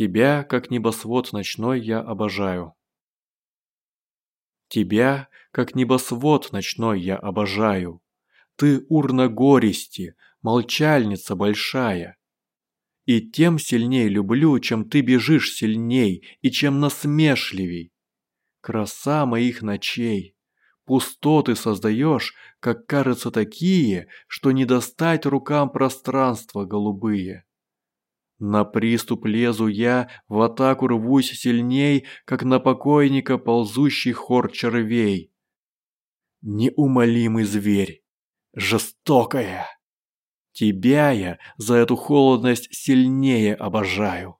Тебя, как небосвод ночной, я обожаю. Тебя, как небосвод ночной, я обожаю. Ты урна горести, молчальница большая. И тем сильней люблю, чем ты бежишь сильней, и чем насмешливей. Краса моих ночей. Пустоты создаешь, как кажется, такие, что не достать рукам пространства голубые. На приступ лезу я, в атаку рвусь сильней, как на покойника ползущий хор червей. Неумолимый зверь, жестокая. Тебя я за эту холодность сильнее обожаю.